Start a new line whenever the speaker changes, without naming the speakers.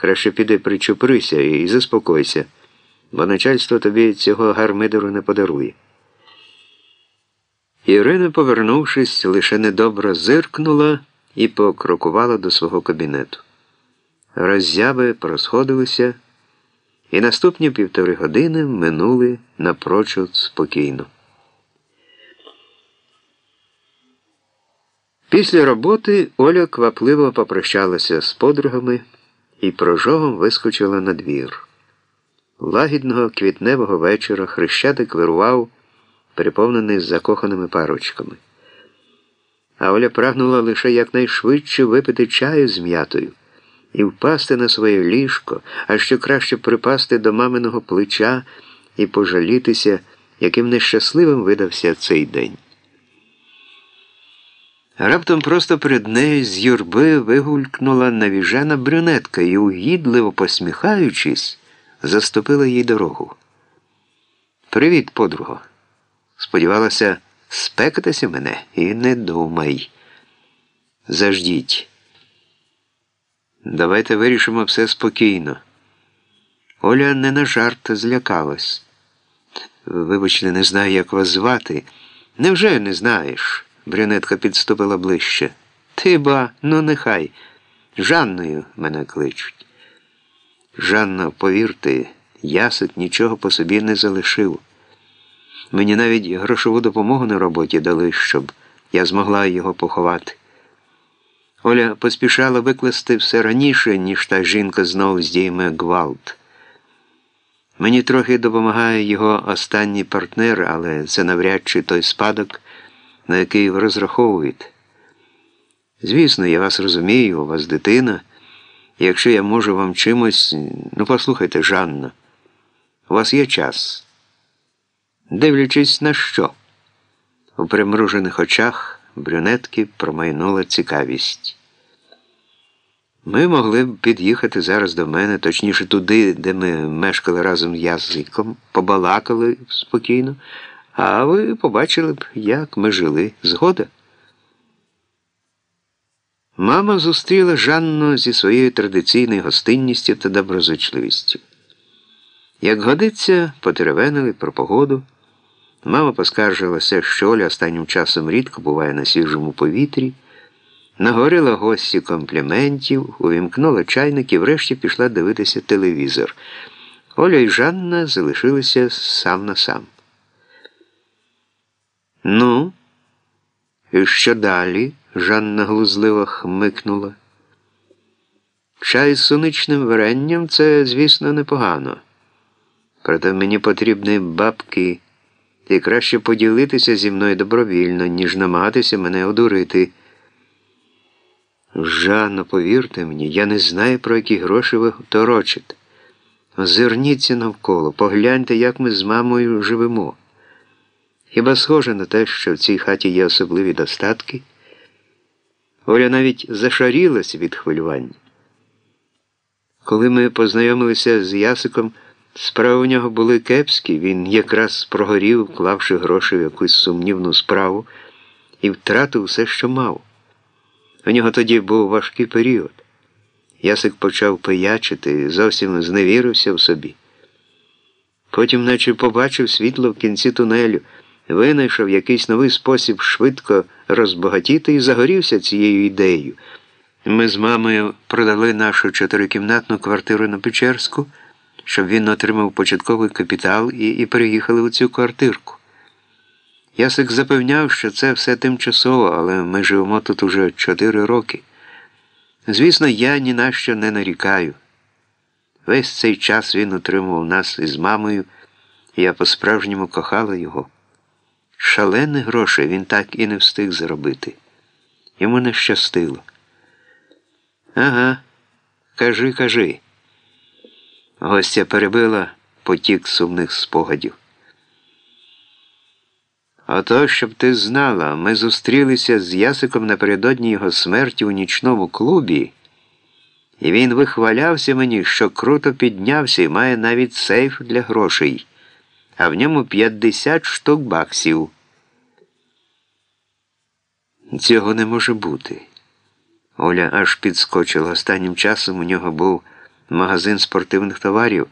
Краще піди причуприся і заспокойся, бо начальство тобі цього гармидеру не подарує. Ірина, повернувшись, лише недобро зиркнула і покрокувала до свого кабінету. Роззяви порозходилися, і наступні півтори години минули напрочуд спокійно. Після роботи Оля квапливо попрощалася з подругами і прожогом вискочила на двір. Лагідного квітневого вечора хрещатик вирував, переповнений закоханими парочками. А Оля прагнула лише якнайшвидше випити чаю з м'ятою і впасти на своє ліжко, а ще краще припасти до маминого плеча і пожалітися, яким нещасливим видався цей день. Раптом просто перед нею з юрби вигулькнула навіжена брюнетка і, угідливо посміхаючись, заступила їй дорогу. Привіт, подруго. Сподівалася, спекатися мене і не думай. Заждіть. Давайте вирішимо все спокійно. Оля не на жарт злякалась. Вибачте, не знаю, як вас звати. Невже не знаєш? Брюнетка підступила ближче. Ти ба, ну нехай. Жанною мене кличуть. Жанна, повірте, ясик нічого по собі не залишив. Мені навіть грошову допомогу на роботі дали, щоб я змогла його поховати. Оля поспішала викласти все раніше, ніж та жінка знову здійме гвалт. Мені трохи допомагає його останній партнер, але це навряд чи той спадок на який ви розраховуєте. Звісно, я вас розумію, у вас дитина. І якщо я можу вам чимось, ну послухайте, Жанна, у вас є час. Дивлячись на що? У примружених очах брюнетки промайнула цікавість. Ми могли б під'їхати зараз до мене, точніше туди, де ми мешкали разом з язиком, побалакали спокійно. А ви побачили б, як ми жили. Згода? Мама зустріла Жанну зі своєю традиційною гостинністю та доброзичливістю. Як годиться, потеревенили про погоду. Мама поскаржилася, що Оля останнім часом рідко буває на свіжому повітрі, наговорила гості компліментів, увімкнула чайник і врешті пішла дивитися телевізор. Оля і Жанна залишилися сам на сам. Ну, і що далі? Жанна глузливо хмикнула. Чай з соничним варенням це, звісно, непогано. Проте мені потрібні бабки, і краще поділитися зі мною добровільно, ніж намагатися мене одурити. Жанно, повірте мені, я не знаю, про які гроші ви торочите. Озирніться навколо, погляньте, як ми з мамою живемо. Хіба схоже на те, що в цій хаті є особливі достатки? Оля навіть зашарілась від хвилювання. Коли ми познайомилися з Ясиком, справи у нього були кепські, він якраз прогорів, вклавши гроші в якусь сумнівну справу, і втратив все, що мав. У нього тоді був важкий період. Ясик почав пиячити, зовсім зневірився в собі. Потім, наче побачив світло в кінці тунелю винайшов якийсь новий спосіб швидко розбагатіти і загорівся цією ідеєю. Ми з мамою продали нашу чотирикімнатну квартиру на Печерську, щоб він отримав початковий капітал і, і переїхали у цю квартирку. Ясик запевняв, що це все тимчасово, але ми живемо тут уже чотири роки. Звісно, я ні на що не нарікаю. Весь цей час він утримував нас із мамою, і я по-справжньому кохала його. Шалені гроші він так і не встиг заробити. Йому не щастило. Ага, кажи, кажи. Гостя перебила потік сумних спогадів. Ото, щоб ти знала, ми зустрілися з Ясиком напередодні його смерті у нічному клубі, і він вихвалявся мені, що круто піднявся і має навіть сейф для грошей а в ньому 50 штук баксів. Цього не може бути. Оля аж підскочила. Останнім часом у нього був магазин спортивних товарів.